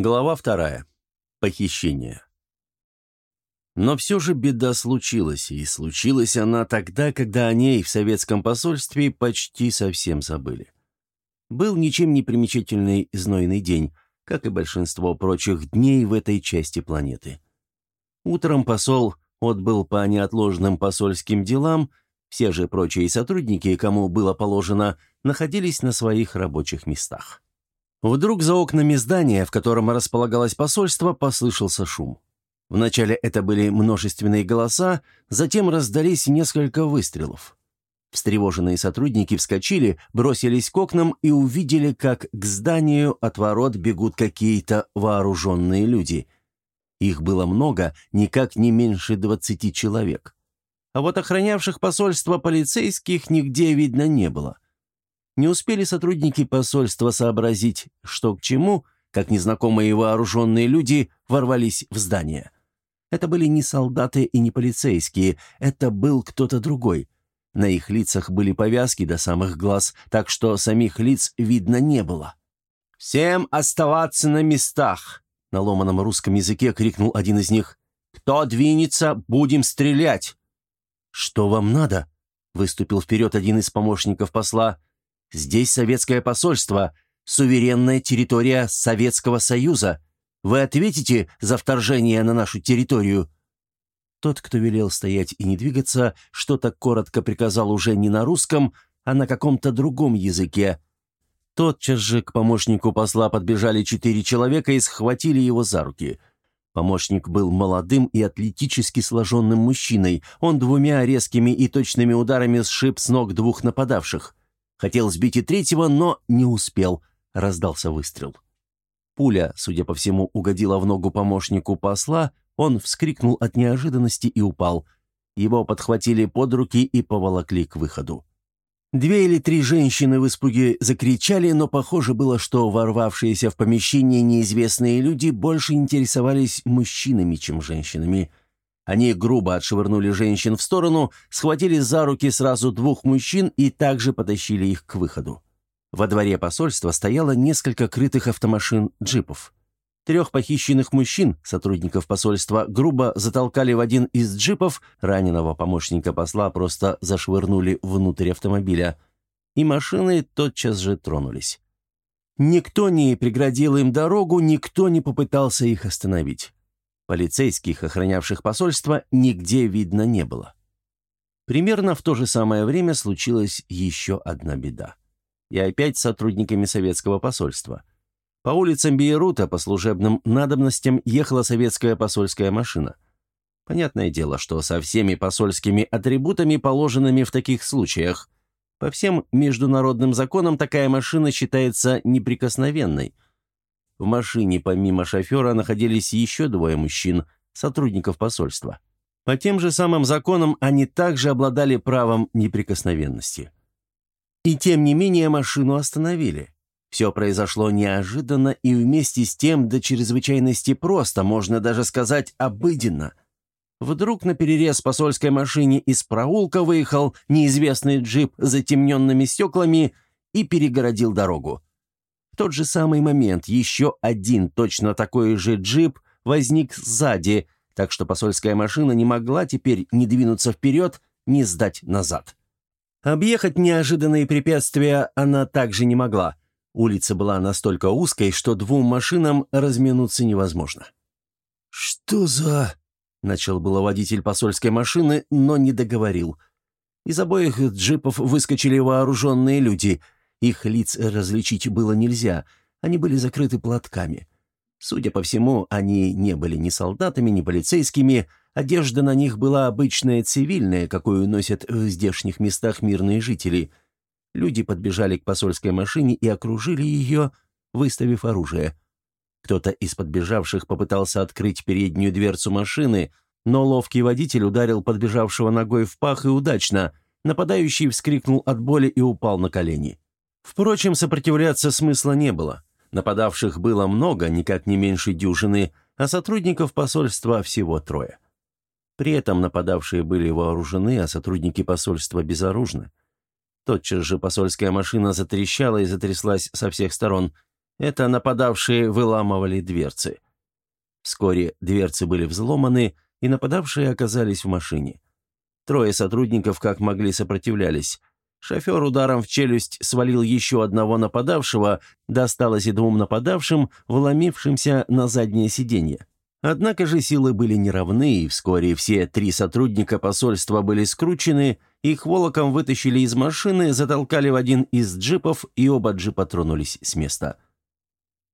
Глава вторая. Похищение. Но все же беда случилась, и случилась она тогда, когда о ней в советском посольстве почти совсем забыли. Был ничем не примечательный знойный день, как и большинство прочих дней в этой части планеты. Утром посол отбыл по неотложным посольским делам, все же прочие сотрудники, кому было положено, находились на своих рабочих местах. Вдруг за окнами здания, в котором располагалось посольство, послышался шум. Вначале это были множественные голоса, затем раздались несколько выстрелов. Встревоженные сотрудники вскочили, бросились к окнам и увидели, как к зданию от ворот бегут какие-то вооруженные люди. Их было много, никак не меньше двадцати человек. А вот охранявших посольство полицейских нигде видно не было. Не успели сотрудники посольства сообразить, что к чему, как незнакомые вооруженные люди ворвались в здание. Это были не солдаты и не полицейские, это был кто-то другой. На их лицах были повязки до самых глаз, так что самих лиц видно не было. «Всем оставаться на местах!» — на ломаном русском языке крикнул один из них. «Кто двинется, будем стрелять!» «Что вам надо?» — выступил вперед один из помощников посла. Здесь советское посольство, суверенная территория Советского Союза. Вы ответите за вторжение на нашу территорию?» Тот, кто велел стоять и не двигаться, что-то коротко приказал уже не на русском, а на каком-то другом языке. Тотчас же к помощнику посла подбежали четыре человека и схватили его за руки. Помощник был молодым и атлетически сложенным мужчиной. Он двумя резкими и точными ударами сшиб с ног двух нападавших. Хотел сбить и третьего, но не успел. Раздался выстрел. Пуля, судя по всему, угодила в ногу помощнику посла, он вскрикнул от неожиданности и упал. Его подхватили под руки и поволокли к выходу. Две или три женщины в испуге закричали, но похоже было, что ворвавшиеся в помещение неизвестные люди больше интересовались мужчинами, чем женщинами – они грубо отшвырнули женщин в сторону, схватили за руки сразу двух мужчин и также потащили их к выходу. Во дворе посольства стояло несколько крытых автомашин джипов. Трех похищенных мужчин, сотрудников посольства, грубо затолкали в один из джипов, раненого помощника посла просто зашвырнули внутрь автомобиля, и машины тотчас же тронулись. Никто не преградил им дорогу, никто не попытался их остановить. Полицейских, охранявших посольство, нигде видно не было. Примерно в то же самое время случилась еще одна беда. И опять с сотрудниками советского посольства. По улицам Бейрута по служебным надобностям ехала советская посольская машина. Понятное дело, что со всеми посольскими атрибутами, положенными в таких случаях. По всем международным законам такая машина считается неприкосновенной – в машине помимо шофера находились еще двое мужчин, сотрудников посольства. По тем же самым законам они также обладали правом неприкосновенности. И тем не менее машину остановили. Все произошло неожиданно и вместе с тем до чрезвычайности просто, можно даже сказать обыденно. Вдруг на перерез посольской машине из проулка выехал неизвестный джип с затемненными стеклами и перегородил дорогу тот же самый момент еще один точно такой же джип возник сзади, так что посольская машина не могла теперь ни двинуться вперед, ни сдать назад. Объехать неожиданные препятствия она также не могла. Улица была настолько узкой, что двум машинам разминуться невозможно. «Что за...» — начал было водитель посольской машины, но не договорил. Из обоих джипов выскочили вооруженные люди — их лиц различить было нельзя, они были закрыты платками. Судя по всему, они не были ни солдатами, ни полицейскими, одежда на них была обычная цивильная, какую носят в здешних местах мирные жители. Люди подбежали к посольской машине и окружили ее, выставив оружие. Кто-то из подбежавших попытался открыть переднюю дверцу машины, но ловкий водитель ударил подбежавшего ногой в пах и удачно. Нападающий вскрикнул от боли и упал на колени. Впрочем, сопротивляться смысла не было. Нападавших было много, никак не меньше дюжины, а сотрудников посольства всего трое. При этом нападавшие были вооружены, а сотрудники посольства безоружны. Тотчас же посольская машина затрещала и затряслась со всех сторон. Это нападавшие выламывали дверцы. Вскоре дверцы были взломаны, и нападавшие оказались в машине. Трое сотрудников как могли сопротивлялись. Шофер ударом в челюсть свалил еще одного нападавшего, досталось и двум нападавшим, вломившимся на заднее сиденье. Однако же силы были неравны, и вскоре все три сотрудника посольства были скручены, их волоком вытащили из машины, затолкали в один из джипов, и оба джипа тронулись с места.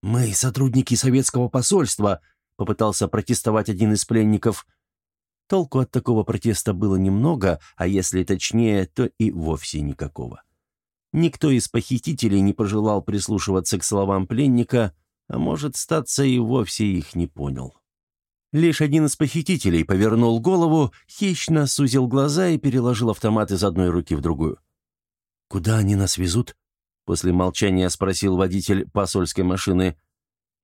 «Мы сотрудники советского посольства», — попытался протестовать один из пленников. Толку от такого протеста было немного, а если точнее, то и вовсе никакого. Никто из похитителей не пожелал прислушиваться к словам пленника, а может, статься и вовсе их не понял. Лишь один из похитителей повернул голову, хищно сузил глаза и переложил автомат из одной руки в другую. «Куда они нас везут?» — после молчания спросил водитель посольской машины.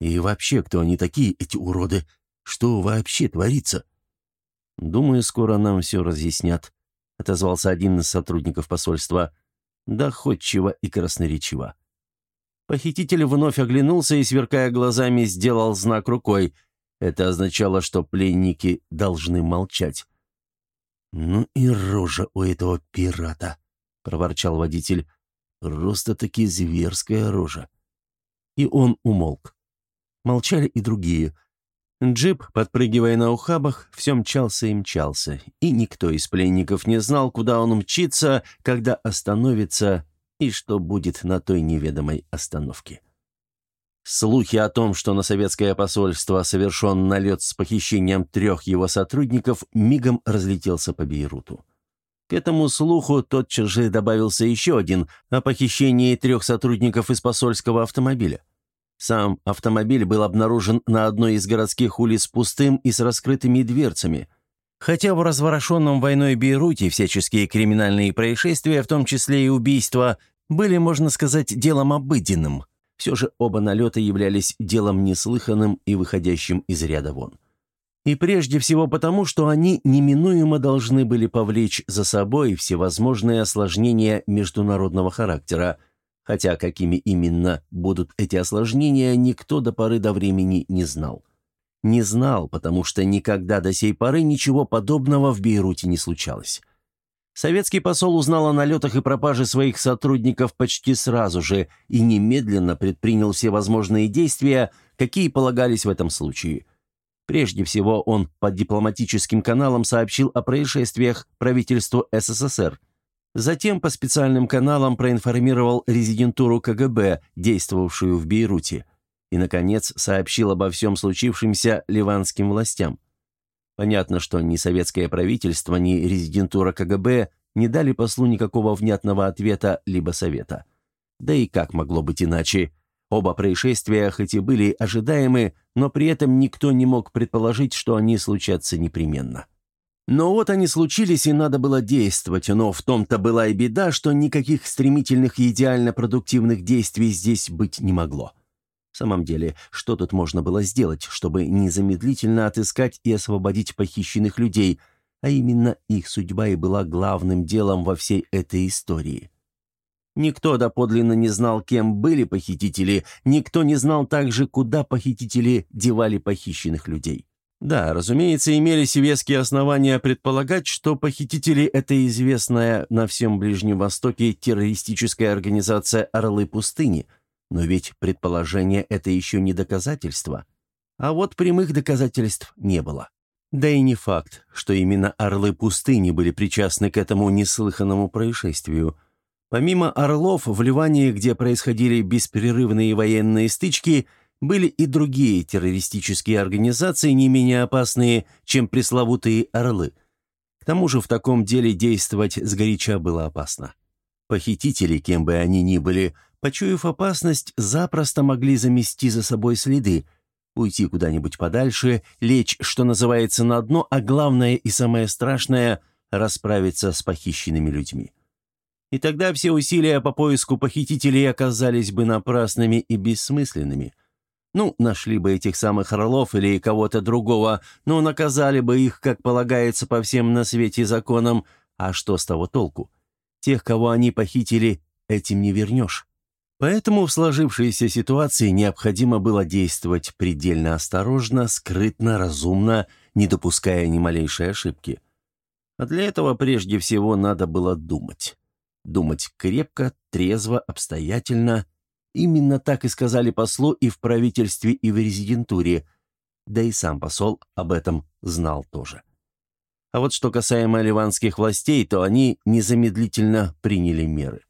«И вообще, кто они такие, эти уроды? Что вообще творится?» «Думаю, скоро нам все разъяснят», — отозвался один из сотрудников посольства. Доходчиво и красноречиво. Похититель вновь оглянулся и, сверкая глазами, сделал знак рукой. Это означало, что пленники должны молчать. «Ну и рожа у этого пирата», — проворчал водитель. «Просто-таки зверская рожа». И он умолк. Молчали и другие — Джип, подпрыгивая на ухабах, все мчался и мчался, и никто из пленников не знал, куда он мчится, когда остановится и что будет на той неведомой остановке. Слухи о том, что на советское посольство совершен налет с похищением трех его сотрудников, мигом разлетелся по Бейруту. К этому слуху тотчас же добавился еще один о похищении трех сотрудников из посольского автомобиля. Сам автомобиль был обнаружен на одной из городских улиц пустым и с раскрытыми дверцами. Хотя в разворошенном войной Бейруте всяческие криминальные происшествия, в том числе и убийства, были, можно сказать, делом обыденным, все же оба налета являлись делом неслыханным и выходящим из ряда вон. И прежде всего потому, что они неминуемо должны были повлечь за собой всевозможные осложнения международного характера – хотя какими именно будут эти осложнения, никто до поры до времени не знал. Не знал, потому что никогда до сей поры ничего подобного в Бейруте не случалось. Советский посол узнал о налетах и пропаже своих сотрудников почти сразу же и немедленно предпринял все возможные действия, какие полагались в этом случае. Прежде всего, он по дипломатическим каналам сообщил о происшествиях правительству СССР – Затем по специальным каналам проинформировал резидентуру КГБ, действовавшую в Бейруте, и, наконец, сообщил обо всем случившемся ливанским властям. Понятно, что ни советское правительство, ни резидентура КГБ не дали послу никакого внятного ответа либо совета. Да и как могло быть иначе? Оба происшествия хоть и были ожидаемы, но при этом никто не мог предположить, что они случатся непременно. Но вот они случились, и надо было действовать, но в том-то была и беда, что никаких стремительных и идеально продуктивных действий здесь быть не могло. В самом деле, что тут можно было сделать, чтобы незамедлительно отыскать и освободить похищенных людей, а именно их судьба и была главным делом во всей этой истории. Никто доподлинно не знал, кем были похитители, никто не знал также, куда похитители девали похищенных людей. Да, разумеется, имелись веские основания предполагать, что похитители – это известная на всем Ближнем Востоке террористическая организация «Орлы пустыни», но ведь предположение – это еще не доказательство. А вот прямых доказательств не было. Да и не факт, что именно «Орлы пустыни» были причастны к этому неслыханному происшествию. Помимо «Орлов», в Ливане, где происходили беспрерывные военные стычки – были и другие террористические организации, не менее опасные, чем пресловутые «Орлы». К тому же в таком деле действовать сгоряча было опасно. Похитители, кем бы они ни были, почуяв опасность, запросто могли замести за собой следы, уйти куда-нибудь подальше, лечь, что называется, на дно, а главное и самое страшное – расправиться с похищенными людьми. И тогда все усилия по поиску похитителей оказались бы напрасными и бессмысленными. Ну, нашли бы этих самых орлов или кого-то другого, ну, наказали бы их, как полагается по всем на свете законам. А что с того толку? Тех, кого они похитили, этим не вернешь. Поэтому в сложившейся ситуации необходимо было действовать предельно осторожно, скрытно, разумно, не допуская ни малейшей ошибки. А для этого прежде всего надо было думать. Думать крепко, трезво, обстоятельно. Именно так и сказали послу и в правительстве, и в резидентуре. Да и сам посол об этом знал тоже. А вот что касаемо ливанских властей, то они незамедлительно приняли меры.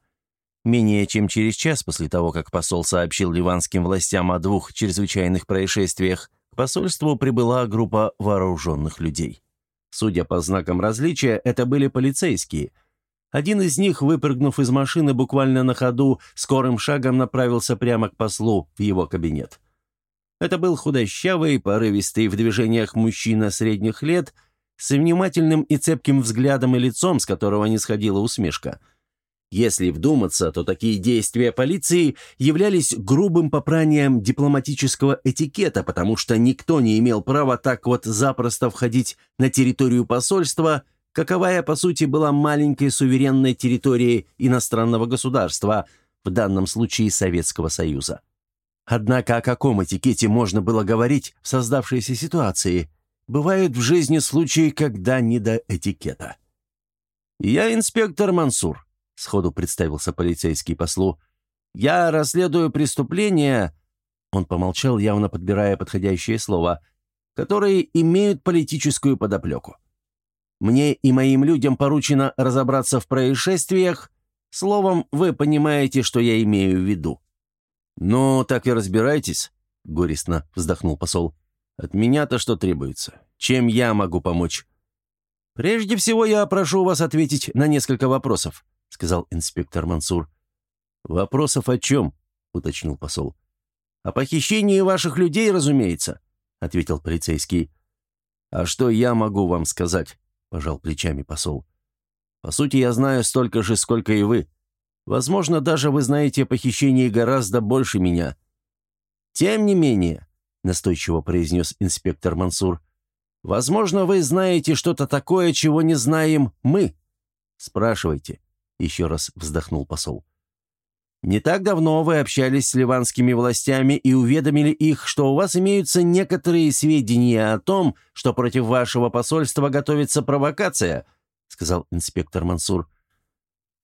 Менее чем через час после того, как посол сообщил ливанским властям о двух чрезвычайных происшествиях, к посольству прибыла группа вооруженных людей. Судя по знакам различия, это были полицейские. Один из них, выпрыгнув из машины буквально на ходу, скорым шагом направился прямо к послу в его кабинет. Это был худощавый, порывистый в движениях мужчина средних лет, с внимательным и цепким взглядом и лицом, с которого не сходила усмешка – если вдуматься, то такие действия полиции являлись грубым попранием дипломатического этикета, потому что никто не имел права так вот запросто входить на территорию посольства, каковая, по сути, была маленькой суверенной территорией иностранного государства, в данном случае Советского Союза. Однако о каком этикете можно было говорить в создавшейся ситуации? Бывают в жизни случаи, когда не до этикета. «Я инспектор Мансур», сходу представился полицейский послу. «Я расследую преступления...» Он помолчал, явно подбирая подходящее слово, которые имеют политическую подоплеку. «Мне и моим людям поручено разобраться в происшествиях. Словом, вы понимаете, что я имею в виду». «Ну, так и разбирайтесь», — горестно вздохнул посол. «От меня-то что требуется? Чем я могу помочь?» «Прежде всего я прошу вас ответить на несколько вопросов», — сказал инспектор Мансур. «Вопросов о чем?» — уточнил посол. «О похищении ваших людей, разумеется», — ответил полицейский. «А что я могу вам сказать?» — пожал плечами посол. «По сути, я знаю столько же, сколько и вы. Возможно, даже вы знаете о похищении гораздо больше меня». «Тем не менее», — настойчиво произнес инспектор Мансур, «возможно, вы знаете что-то такое, чего не знаем мы. Спрашивайте» еще раз вздохнул посол. «Не так давно вы общались с ливанскими властями и уведомили их, что у вас имеются некоторые сведения о том, что против вашего посольства готовится провокация», сказал инспектор Мансур.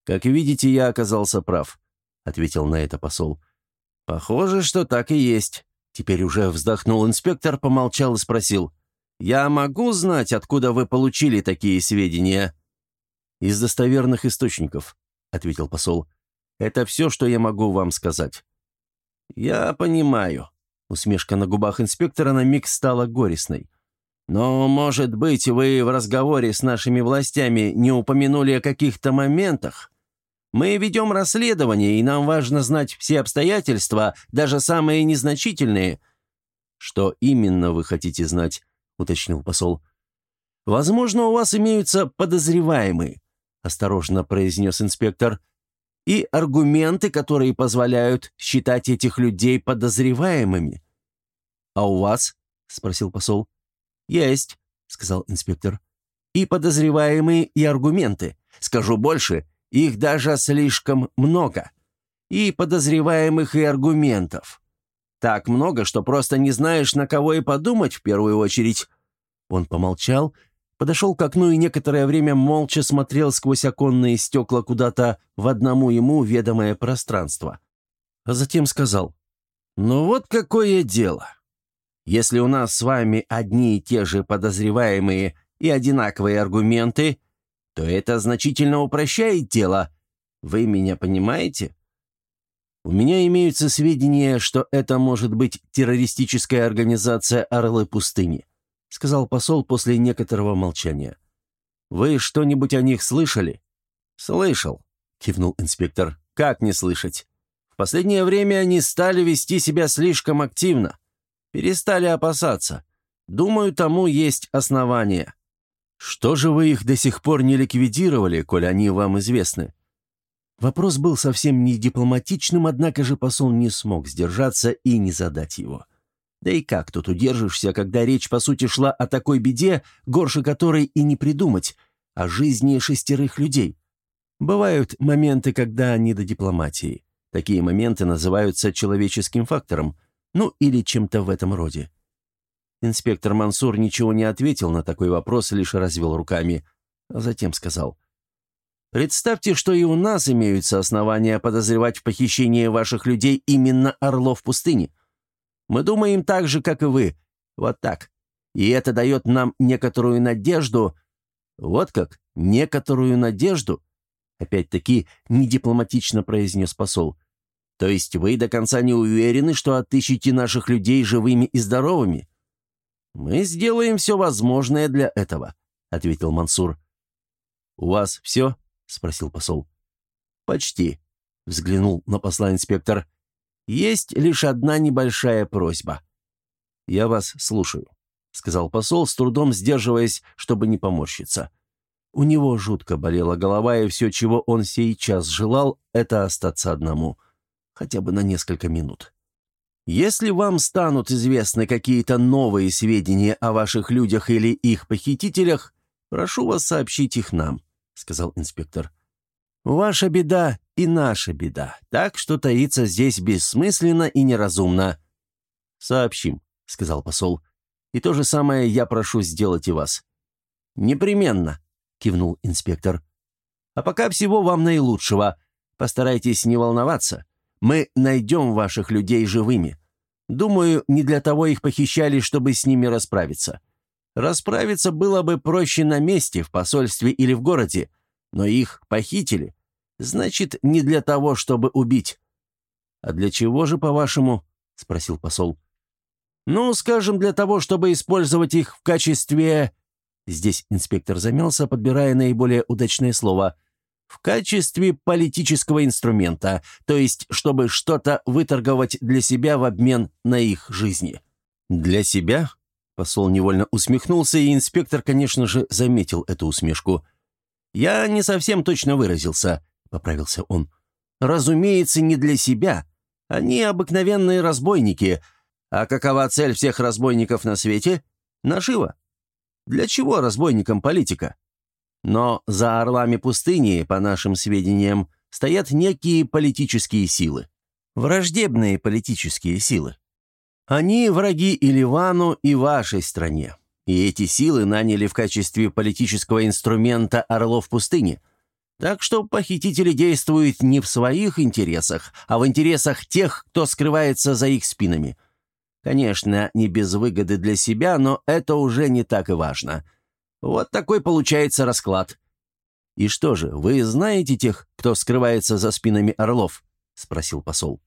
«Как видите, я оказался прав», — ответил на это посол. «Похоже, что так и есть». Теперь уже вздохнул инспектор, помолчал и спросил. «Я могу знать, откуда вы получили такие сведения?» «Из достоверных источников», — ответил посол. «Это все, что я могу вам сказать». «Я понимаю». Усмешка на губах инспектора на миг стала горестной. «Но, может быть, вы в разговоре с нашими властями не упомянули о каких-то моментах? Мы ведем расследование, и нам важно знать все обстоятельства, даже самые незначительные». «Что именно вы хотите знать?» — уточнил посол. «Возможно, у вас имеются подозреваемые осторожно произнес инспектор, и аргументы, которые позволяют считать этих людей подозреваемыми. «А у вас?» — спросил посол. «Есть», — сказал инспектор. «И подозреваемые, и аргументы. Скажу больше, их даже слишком много. И подозреваемых, и аргументов. Так много, что просто не знаешь, на кого и подумать в первую очередь». Он помолчал, подошел к окну и некоторое время молча смотрел сквозь оконные стекла куда-то в одному ему ведомое пространство. А затем сказал, «Ну вот какое дело. Если у нас с вами одни и те же подозреваемые и одинаковые аргументы, то это значительно упрощает дело. Вы меня понимаете?» У меня имеются сведения, что это может быть террористическая организация «Орлы пустыни». — сказал посол после некоторого молчания. «Вы что-нибудь о них слышали?» «Слышал», — кивнул инспектор. «Как не слышать? В последнее время они стали вести себя слишком активно. Перестали опасаться. Думаю, тому есть основания». «Что же вы их до сих пор не ликвидировали, коль они вам известны?» Вопрос был совсем не дипломатичным, однако же посол не смог сдержаться и не задать его. Да и как тут удержишься, когда речь, по сути, шла о такой беде, горше которой и не придумать, о жизни шестерых людей? Бывают моменты, когда не до дипломатии. Такие моменты называются человеческим фактором, ну или чем-то в этом роде. Инспектор Мансур ничего не ответил на такой вопрос, лишь развел руками, а затем сказал. «Представьте, что и у нас имеются основания подозревать в похищении ваших людей именно орлов пустыни. Мы думаем так же, как и вы. Вот так. И это дает нам некоторую надежду. Вот как? Некоторую надежду?» Опять-таки недипломатично произнес посол. «То есть вы до конца не уверены, что отыщете наших людей живыми и здоровыми?» «Мы сделаем все возможное для этого», — ответил Мансур. «У вас все?» — спросил посол. «Почти», — взглянул на посла инспектор. «Есть лишь одна небольшая просьба». «Я вас слушаю», — сказал посол, с трудом сдерживаясь, чтобы не поморщиться. У него жутко болела голова, и все, чего он сейчас желал, это остаться одному. Хотя бы на несколько минут. Если вам станут известны какие-то новые сведения о ваших людях или их похитителях, прошу вас сообщить их нам», — сказал инспектор. «Ваша беда и наша беда, так что таиться здесь бессмысленно и неразумно». «Сообщим», — сказал посол. «И то же самое я прошу сделать и вас». «Непременно», — кивнул инспектор. «А пока всего вам наилучшего. Постарайтесь не волноваться. Мы найдем ваших людей живыми. Думаю, не для того их похищали, чтобы с ними расправиться. Расправиться было бы проще на месте, в посольстве или в городе, но их похитили. Значит, не для того, чтобы убить. «А для чего же, по-вашему?» — спросил посол. «Ну, скажем, для того, чтобы использовать их в качестве...» Здесь инспектор замялся, подбирая наиболее удачное слово — в качестве политического инструмента, то есть чтобы что-то выторговать для себя в обмен на их жизни. «Для себя?» Посол невольно усмехнулся, и инспектор, конечно же, заметил эту усмешку. «Я не совсем точно выразился», — поправился он. «Разумеется, не для себя. Они обыкновенные разбойники. А какова цель всех разбойников на свете? Нажива. Для чего разбойникам политика? Но за орлами пустыни, по нашим сведениям, стоят некие политические силы. Враждебные политические силы. Они враги и Ливану, и вашей стране. И эти силы наняли в качестве политического инструмента орлов пустыни. Так что похитители действуют не в своих интересах, а в интересах тех, кто скрывается за их спинами. Конечно, не без выгоды для себя, но это уже не так и важно – вот такой получается расклад. «И что же, вы знаете тех, кто скрывается за спинами орлов?» — спросил посол.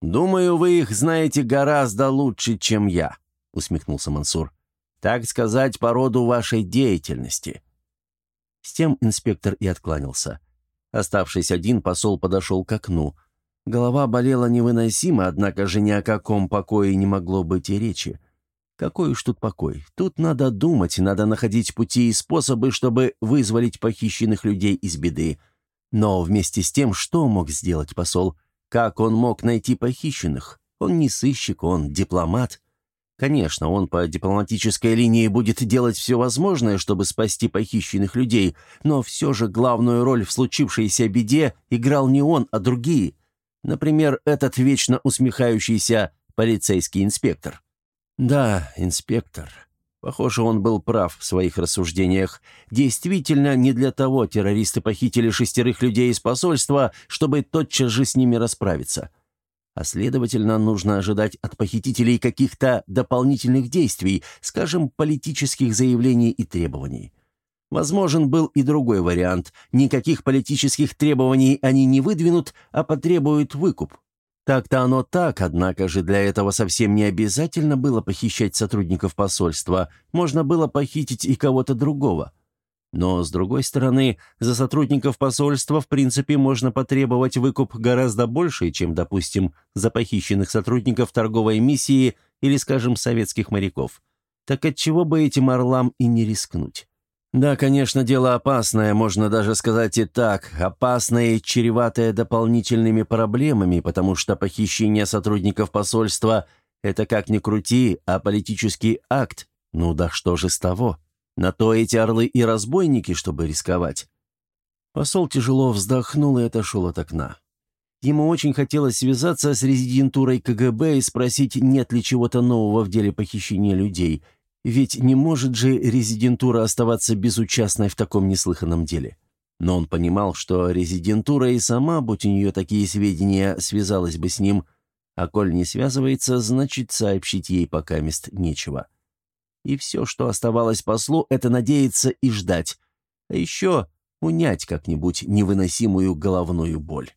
«Думаю, вы их знаете гораздо лучше, чем я», — усмехнулся Мансур. «Так сказать, по роду вашей деятельности». С тем инспектор и откланялся. Оставшись один, посол подошел к окну. Голова болела невыносимо, однако же ни о каком покое не могло быть и речи. Какой уж тут покой. Тут надо думать, надо находить пути и способы, чтобы вызволить похищенных людей из беды. Но вместе с тем, что мог сделать посол? Как он мог найти похищенных? Он не сыщик, он дипломат. Конечно, он по дипломатической линии будет делать все возможное, чтобы спасти похищенных людей, но все же главную роль в случившейся беде играл не он, а другие. Например, этот вечно усмехающийся полицейский инспектор. Да, инспектор. Похоже, он был прав в своих рассуждениях. Действительно, не для того террористы похитили шестерых людей из посольства, чтобы тотчас же с ними расправиться. А следовательно, нужно ожидать от похитителей каких-то дополнительных действий, скажем, политических заявлений и требований. Возможен был и другой вариант. Никаких политических требований они не выдвинут, а потребуют выкуп. Так-то оно так, однако же для этого совсем не обязательно было похищать сотрудников посольства, можно было похитить и кого-то другого. Но, с другой стороны, за сотрудников посольства в принципе можно потребовать выкуп гораздо больше, чем, допустим, за похищенных сотрудников торговой миссии или, скажем, советских моряков. Так отчего бы этим орлам и не рискнуть? Да, конечно, дело опасное, можно даже сказать и так, опасное и чреватое дополнительными проблемами, потому что похищение сотрудников посольства – это, как ни крути, а политический акт. Ну да что же с того? На то эти орлы и разбойники, чтобы рисковать. Посол тяжело вздохнул и отошел от окна. Ему очень хотелось связаться с резидентурой КГБ и спросить, нет ли чего-то нового в деле похищения людей, ведь не может же резидентура оставаться безучастной в таком неслыханном деле. Но он понимал, что резидентура и сама, будь у нее такие сведения, связалась бы с ним, а коль не связывается, значит, сообщить ей пока мест нечего. И все, что оставалось послу, это надеяться и ждать, а еще унять как-нибудь невыносимую головную боль.